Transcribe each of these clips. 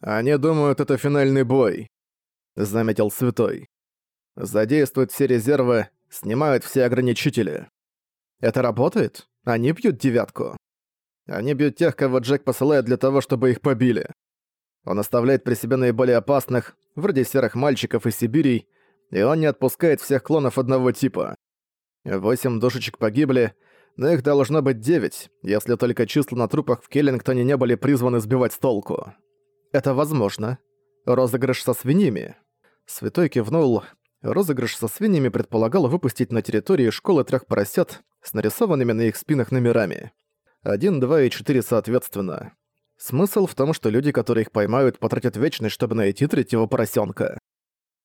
«Они думают, это финальный бой», — заметил Святой. «Задействуют все резервы, снимают все ограничители». «Это работает? Они бьют девятку?» «Они бьют тех, кого Джек посылает для того, чтобы их побили. Он оставляет при себе наиболее опасных, вроде серых мальчиков и Сибирей, и он не отпускает всех клонов одного типа. Восемь душечек погибли, но их должно быть девять, если только числа на трупах в Келлингтоне не были призваны сбивать с толку. Это возможно. Розыгрыш со свиньями. Святой кивнул. Розыгрыш со свиньями предполагал выпустить на территории школы трех поросят с нарисованными на их спинах номерами. Один, два и четыре соответственно. Смысл в том, что люди, которые их поймают, потратят вечность, чтобы найти третьего поросенка.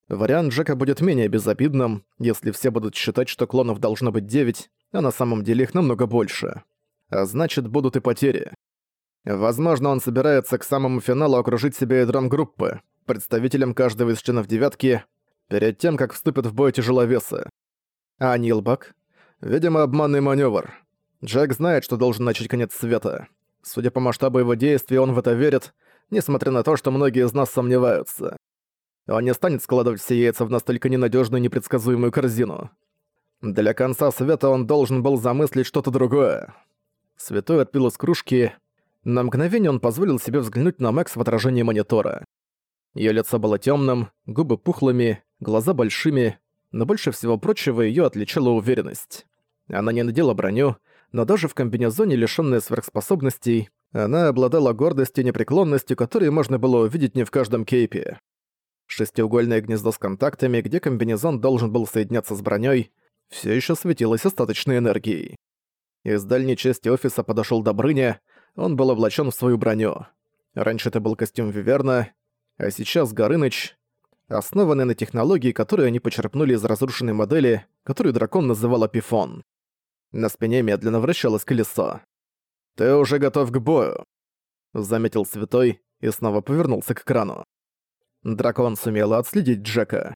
Вариант Джека будет менее безобидным, если все будут считать, что клонов должно быть 9, а на самом деле их намного больше. А значит, будут и потери. Возможно, он собирается к самому финалу окружить себя ядром группы, представителем каждого из членов девятки, перед тем, как вступят в бой тяжеловесы. А Нилбак? Видимо, обманный маневр. Джек знает, что должен начать конец света. Судя по масштабу его действий, он в это верит, несмотря на то, что многие из нас сомневаются. Он не станет складывать все яйца в настолько ненадежную и непредсказуемую корзину. Для конца света он должен был замыслить что-то другое. Святой отпил из кружки. На мгновение он позволил себе взглянуть на Мэкс в отражении монитора. Её лицо было тёмным, губы пухлыми, глаза большими, но больше всего прочего её отличала уверенность. Она не надела броню, но даже в комбинезоне, лишённой сверхспособностей, она обладала гордостью и непреклонностью, которые можно было увидеть не в каждом кейпе. Шестиугольное гнездо с контактами, где комбинезон должен был соединяться с бронёй, всё ещё светилось остаточной энергией. Из дальней части офиса подошёл Добрыня, он был облачён в свою броню. Раньше это был костюм Виверна, а сейчас Горыныч, основанный на технологии, которые они почерпнули из разрушенной модели, которую дракон называл Апифон. На спине медленно вращалось колесо. «Ты уже готов к бою», — заметил Святой и снова повернулся к экрану. Дракон сумел отследить Джека.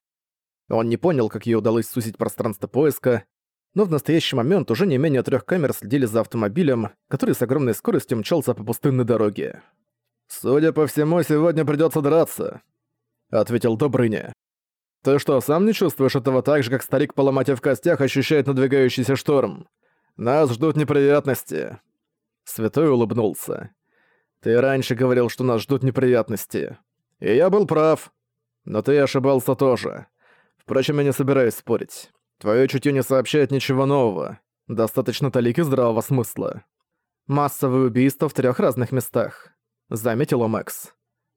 Он не понял, как ей удалось сузить пространство поиска, но в настоящий момент уже не менее трех камер следили за автомобилем, который с огромной скоростью мчался по пустынной дороге. «Судя по всему, сегодня придётся драться», — ответил Добрыня. «Ты что, сам не чувствуешь этого так же, как старик поломать в костях ощущает надвигающийся шторм? Нас ждут неприятности». Святой улыбнулся. «Ты раньше говорил, что нас ждут неприятности. И я был прав. Но ты ошибался тоже. Впрочем, я не собираюсь спорить. Твоё чутье не сообщает ничего нового. Достаточно талики здравого смысла. Массовые убийства в трёх разных местах. Заметила Мэкс.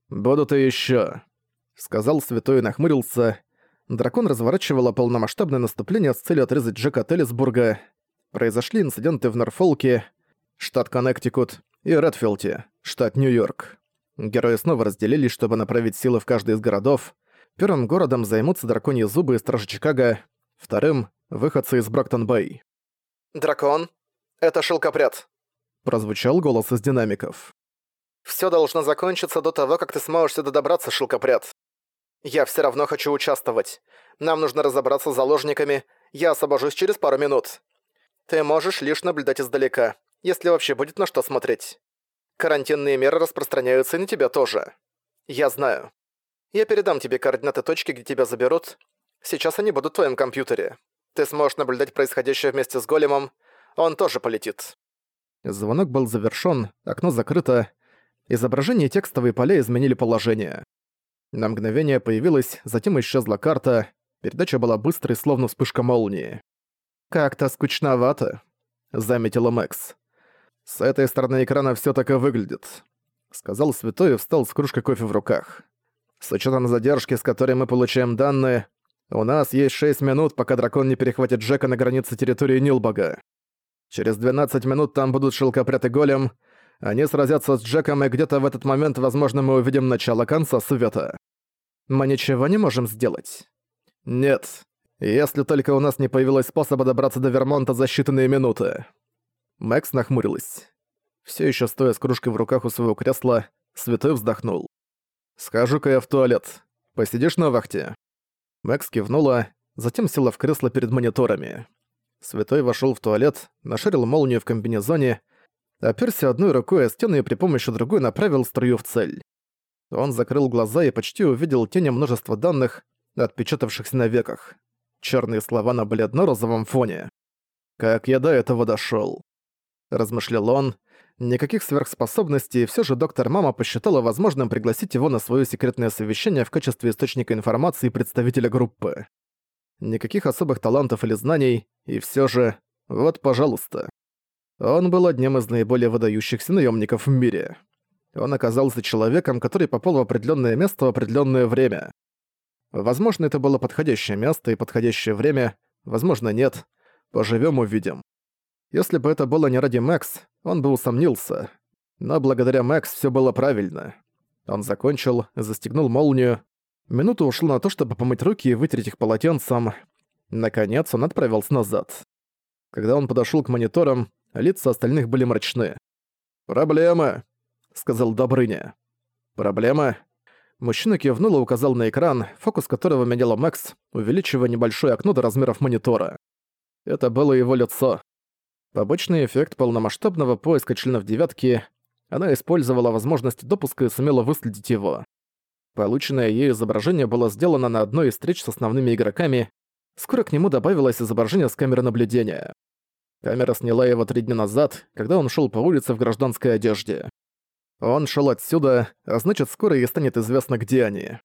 «Будут и ещё», — сказал Святой и нахмурился. Дракон разворачивало полномасштабное наступление с целью отрезать Джека от Элисбурга, произошли инциденты в Норфолке, штат Коннектикут, и Редфилде, штат Нью-Йорк. Герои снова разделились, чтобы направить силы в каждый из городов. Первым городом займутся драконьи зубы и стражи Чикаго, вторым — выходцы из Брактон-Бэй. «Дракон, это шелкопряд», — прозвучал голос из динамиков. «Всё должно закончиться до того, как ты сможешь сюда добраться, шелкопряд. Я всё равно хочу участвовать. Нам нужно разобраться с заложниками. Я освобожусь через пару минут. Ты можешь лишь наблюдать издалека, если вообще будет на что смотреть. Карантинные меры распространяются и на тебя тоже. Я знаю. Я передам тебе координаты точки, где тебя заберут. Сейчас они будут в твоем компьютере. Ты сможешь наблюдать происходящее вместе с големом. Он тоже полетит. Звонок был завершён, окно закрыто. Изображение и текстовые поля изменили положение. На мгновение появилась, затем исчезла карта. Передача была быстрой, словно вспышка молнии. «Как-то скучновато», — заметила Мэкс. «С этой стороны экрана всё так и выглядит», — сказал Святой и встал с кружкой кофе в руках. «С учётом задержки, с которой мы получаем данные, у нас есть 6 минут, пока дракон не перехватит Джека на границе территории Нилбога. Через 12 минут там будут шелкопряд голем, они сразятся с Джеком, и где-то в этот момент, возможно, мы увидим начало конца света. Мы ничего не можем сделать. Нет, если только у нас не появилось способа добраться до Вермонта за считанные минуты. Мэкс нахмурилась. Все еще стоя с кружкой в руках у своего кресла, Святой вздохнул. «Схожу-ка я в туалет. Посидишь на вахте?» Мэкс кивнула, затем села в кресло перед мониторами. Святой вошел в туалет, нашарил молнию в комбинезоне, оперся одной рукой о стену и при помощи другой направил струю в цель. Он закрыл глаза и почти увидел тени множества данных, отпечатавшихся на веках. Черные слова на бледно-розовом фоне. «Как я до этого дошёл?» Размышлял он. Никаких сверхспособностей, все же доктор Мама посчитала возможным пригласить его на свое секретное совещание в качестве источника информации и представителя группы. Никаких особых талантов или знаний, и все же... Вот, пожалуйста. Он был одним из наиболее выдающихся наемников в мире. Он оказался человеком, который попал в определенное место в определенное время. Возможно, это было подходящее место и подходящее время, возможно, нет. Поживем увидим. Если бы это было не ради Мэкс, он бы усомнился. Но благодаря Мэкс все было правильно. Он закончил, застегнул молнию. Минута ушла на то, чтобы помыть руки и вытереть их полотенцем. Наконец он отправился назад. Когда он подошел к мониторам, лица остальных были мрачны. «Проблема», — сказал Добрыня. «Проблема?» Мужчина кивнул и указал на экран, фокус которого меняла Макс, увеличивая небольшое окно до размеров монитора. Это было его лицо. Побочный эффект полномасштабного поиска членов «девятки» она использовала возможность допуска и сумела выследить его. Полученное ей изображение было сделано на одной из встреч с основными игроками, скоро к нему добавилось изображение с камеры наблюдения. Камера сняла его три дня назад, когда он шел по улице в гражданской одежде. Он шел отсюда, а значит, скоро ей станет известно, где они.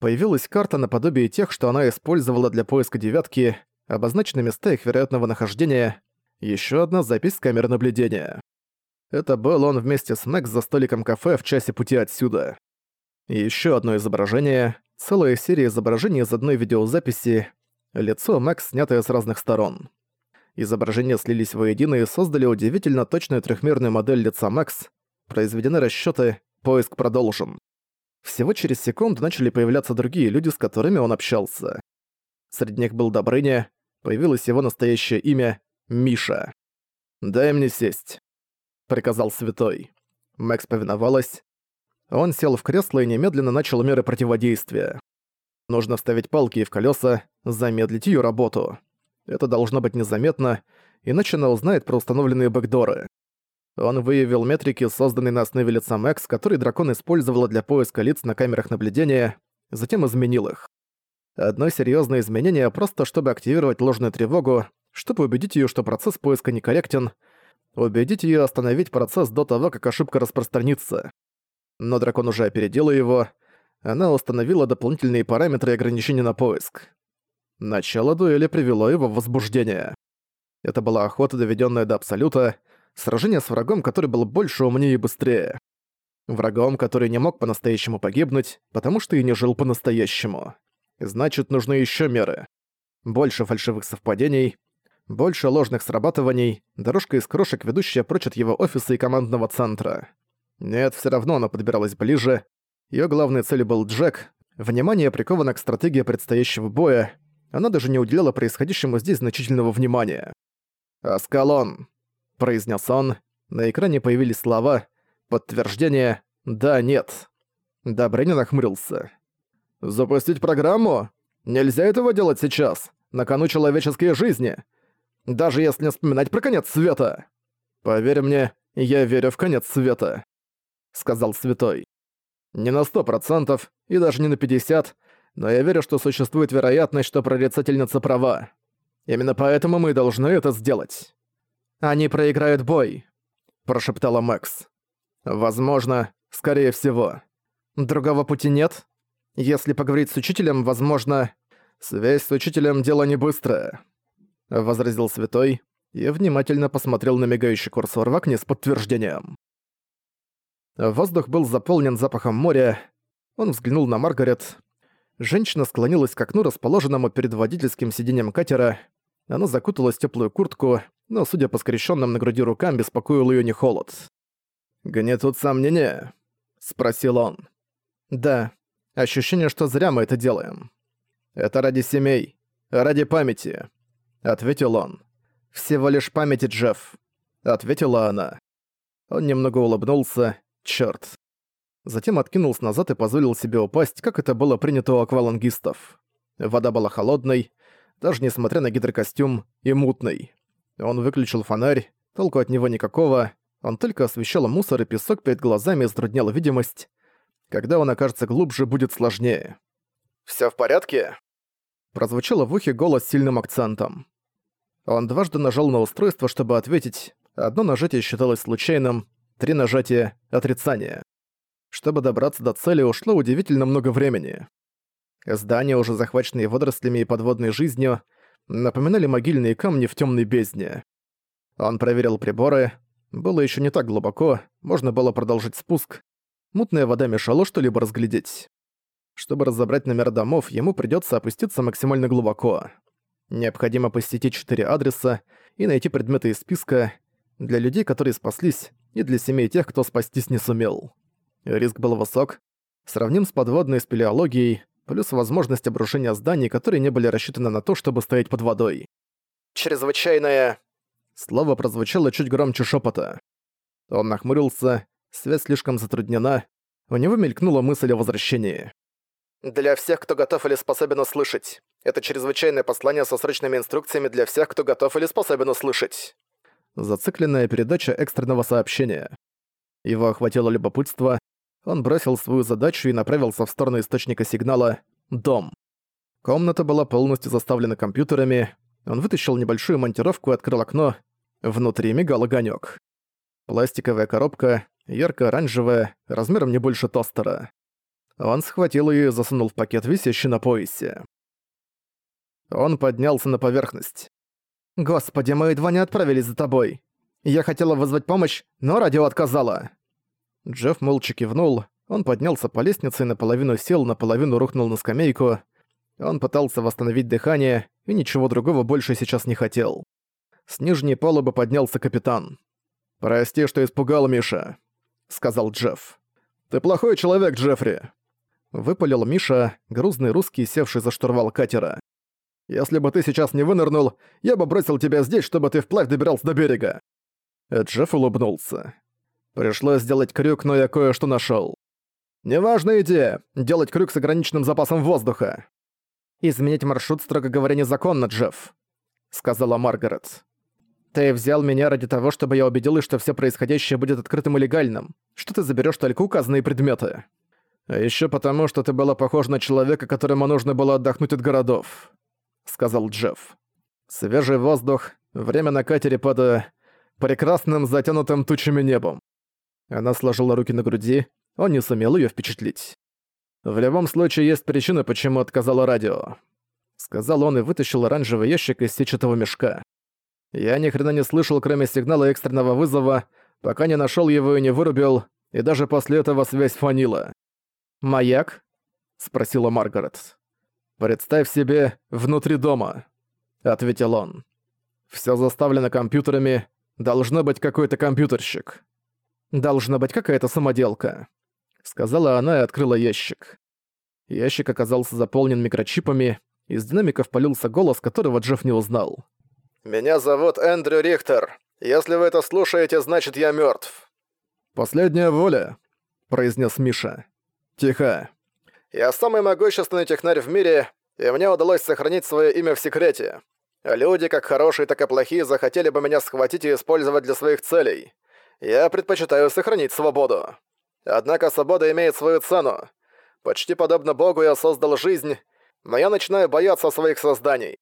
Появилась карта наподобие тех, что она использовала для поиска девятки, обозначены места их вероятного нахождения, еще одна запись с камеры наблюдения. Это был он вместе с Мэкс за столиком кафе в часе пути отсюда. Еще одно изображение, целая серия изображений из одной видеозаписи, лицо Мэкс, снятое с разных сторон. Изображения слились воедино и создали удивительно точную трехмерную модель лица Мэкс, Произведены расчёты, поиск продолжен. Всего через секунду начали появляться другие люди, с которыми он общался. Среди них был Добрыня, появилось его настоящее имя — Миша. «Дай мне сесть», — приказал Святой. Мэкс повиновалась. Он сел в кресло и немедленно начал меры противодействия. Нужно вставить палки в колеса, замедлить ее работу. Это должно быть незаметно, иначе она узнает про установленные бэкдоры. Он выявил метрики, созданные на основе лица Мэкс, которые дракон использовала для поиска лиц на камерах наблюдения, затем изменил их. Одно серьезное изменение просто чтобы активировать ложную тревогу, чтобы убедить ее, что процесс поиска некорректен, убедить ее остановить процесс до того, как ошибка распространится. Но дракон уже опередил его, она установила дополнительные параметры и ограничения на поиск. Начало дуэли привело его в возбуждение. Это была охота, доведенная до абсолюта, Сражение с врагом, который был больше, умнее и быстрее. Врагом, который не мог по-настоящему погибнуть, потому что и не жил по-настоящему. Значит, нужны еще меры. Больше фальшивых совпадений, больше ложных срабатываний, дорожка из крошек, ведущая прочь от его офиса и командного центра. Нет, все равно она подбиралась ближе. Ее главной целью был Джек. Внимание приковано к стратегии предстоящего боя. Она даже не уделяла происходящему здесь значительного внимания. «Аскалон!» произнес он. На экране появились слова «Подтверждение «да», «нет». Добрыня нахмурился. «Запустить программу? Нельзя этого делать сейчас. На кону человеческие жизни. Даже если не вспоминать про конец света. Поверь мне, я верю в конец света», — сказал Святой. «Не на сто процентов, и даже не на пятьдесят, но я верю, что существует вероятность, что прорицательница права. Именно поэтому мы должны это сделать». «Они проиграют бой», — прошептала Мэкс. «Возможно, скорее всего. Другого пути нет? Если поговорить с учителем, возможно...» «Связь с учителем — дело не быстрое», — возразил Святой и внимательно посмотрел на мигающий курсор в окне с подтверждением. Воздух был заполнен запахом моря. Он взглянул на Маргарет. Женщина склонилась к окну, расположенному перед водительским сиденьем катера. Она закуталась в теплую куртку, но, судя по скрещенным на груди рукам, беспокоил ее не холод. «Гнетут сомнения?» — спросил он. «Да. Ощущение, что зря мы это делаем. Это ради семей, ради памяти», — ответил он. «Всего лишь памяти, Джефф», — ответила она. Он немного улыбнулся. Чёрт. Затем откинулся назад и позволил себе упасть, как это было принято у аквалангистов. Вода была холодной, даже несмотря на гидрокостюм, и мутной. Он выключил фонарь, толку от него никакого, он только освещал мусор и песок перед глазами и затруднял видимость. Когда он окажется глубже, будет сложнее. «Всё в порядке?» Прозвучало в ухе голос с сильным акцентом. Он дважды нажал на устройство, чтобы ответить. Одно нажатие считалось случайным, три нажатия — отрицание. Чтобы добраться до цели, ушло удивительно много времени. Здания, уже захваченные водорослями и подводной жизнью, напоминали могильные камни в темной бездне. Он проверил приборы. Было еще не так глубоко, можно было продолжить спуск. Мутная вода мешала что-либо разглядеть. Чтобы разобрать номера домов, ему придется опуститься максимально глубоко. Необходимо посетить четыре адреса и найти предметы из списка для людей, которые спаслись, и для семей тех, кто спастись не сумел. Риск был высок, сравним с подводной спелеологией, плюс возможность обрушения зданий, которые не были рассчитаны на то, чтобы стоять под водой. «Чрезвычайное...» Слово прозвучало чуть громче шепота. Он нахмурился, связь слишком затруднена, у него мелькнула мысль о возвращении. «Для всех, кто готов или способен услышать. Это чрезвычайное послание со срочными инструкциями для всех, кто готов или способен услышать». Зацикленная передача экстренного сообщения. Его охватило любопытство, он бросил свою задачу и направился в сторону источника сигнала «Дом». Комната была полностью заставлена компьютерами, он вытащил небольшую монтировку и открыл окно. Внутри мигал огонёк. Пластиковая коробка, ярко-оранжевая, размером не больше тостера. Он схватил её и засунул в пакет, висящий на поясе. Он поднялся на поверхность. «Господи, мы едва не отправились за тобой. Я хотела вызвать помощь, но радио отказало». Джефф молча кивнул, он поднялся по лестнице и наполовину сел, наполовину рухнул на скамейку. Он пытался восстановить дыхание и ничего другого больше сейчас не хотел. С нижней палубы поднялся капитан. «Прости, что испугал Миша», — сказал Джефф. «Ты плохой человек, Джеффри», — выпалил Миша, грузный русский, севший за штурвал катера. «Если бы ты сейчас не вынырнул, я бы бросил тебя здесь, чтобы ты вплавь добирался до берега». Джефф улыбнулся. «Пришлось сделать крюк, но я кое-что нашёл. Неважная идея — делать крюк с ограниченным запасом воздуха. «Изменить маршрут, строго говоря, незаконно, Джефф», — сказала Маргарет. «Ты взял меня ради того, чтобы я убедилась, что все происходящее будет открытым и легальным, что ты заберешь только указанные предметы. А еще потому, что ты была похожа на человека, которому нужно было отдохнуть от городов», — сказал Джефф. «Свежий воздух, время на катере под... Э, прекрасным затянутым тучами небом». Она сложила руки на груди, он не сумел ее впечатлить. В любом случае есть причина, почему отказало радио. Сказал он и вытащил оранжевый ящик из сетчатого мешка. Я ни хрена не слышал, кроме сигнала экстренного вызова, пока не нашел его и не вырубил, и даже после этого связь фанила. «Маяк?» — спросила Маргарет. «Представь себе, внутри дома», — ответил он. Все заставлено компьютерами, должно быть какой-то компьютерщик. Должна быть какая-то самоделка сказала она и открыла ящик. Ящик оказался заполнен микрочипами, из динамиков полился голос, которого Джефф не узнал. «Меня зовут Эндрю Рихтер. Если вы это слушаете, значит я мертв. «Последняя воля», — произнес Миша. «Тихо». «Я самый могущественный технарь в мире, и мне удалось сохранить свое имя в секрете. Люди, как хорошие, так и плохие, захотели бы меня схватить и использовать для своих целей. Я предпочитаю сохранить свободу». Однако свобода имеет свою цену. Почти подобно Богу я создал жизнь, но я начинаю бояться своих созданий.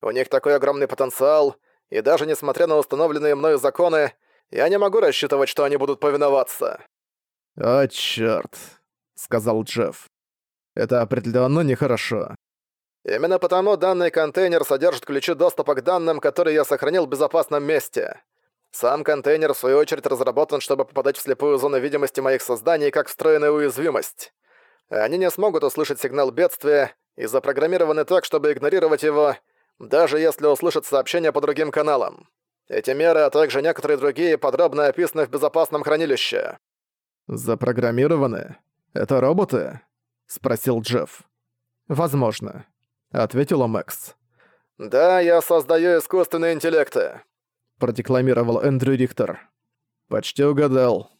У них такой огромный потенциал, и даже несмотря на установленные мною законы, я не могу рассчитывать, что они будут повиноваться». «О, чёрт», — сказал Джефф. «Это определенно нехорошо». «Именно потому данный контейнер содержит ключи доступа к данным, которые я сохранил в безопасном месте. Сам контейнер, в свою очередь, разработан, чтобы попадать в слепую зону видимости моих созданий как встроенная уязвимость. Они не смогут услышать сигнал бедствия и запрограммированы так, чтобы игнорировать его, даже если услышат сообщения по другим каналам. Эти меры, а также некоторые другие, подробно описаны в безопасном хранилище. «Запрограммированы? Это роботы?» — спросил Джефф. «Возможно», — ответила Мэкс. «Да, я создаю искусственные интеллекты продекламировал Эндрю Рихтер. «Почти угадал».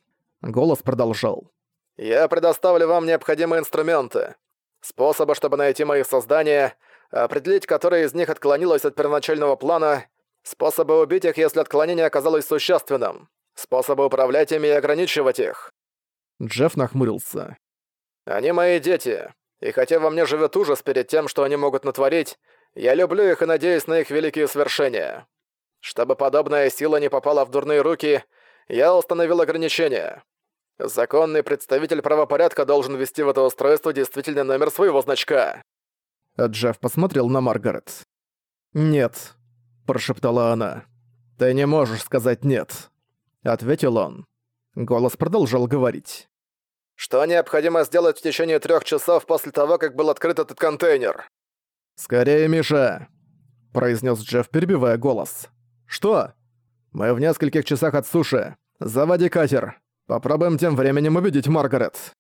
Голос продолжал. «Я предоставлю вам необходимые инструменты. Способы, чтобы найти мои создания, определить, которое из них отклонилось от первоначального плана, способы убить их, если отклонение оказалось существенным, способы управлять ими и ограничивать их». Джефф нахмурился. Они мои дети, и хотя во мне живет ужас перед тем, что они могут натворить, я люблю их и надеюсь на их великие свершения. Чтобы подобная сила не попала в дурные руки, я установил ограничения. Законный представитель правопорядка должен ввести в это устройство действительный номер своего значка». Джефф посмотрел на Маргарет. «Нет», – прошептала она. «Ты не можешь сказать «нет», – ответил он. Голос продолжал говорить. «Что необходимо сделать в течение трех часов после того, как был открыт этот контейнер?» «Скорее, Миша!» – произнес Джефф, перебивая голос. «Что?» «Мы в нескольких часах от суши. Заводи катер. Попробуем тем временем убедить Маргарет».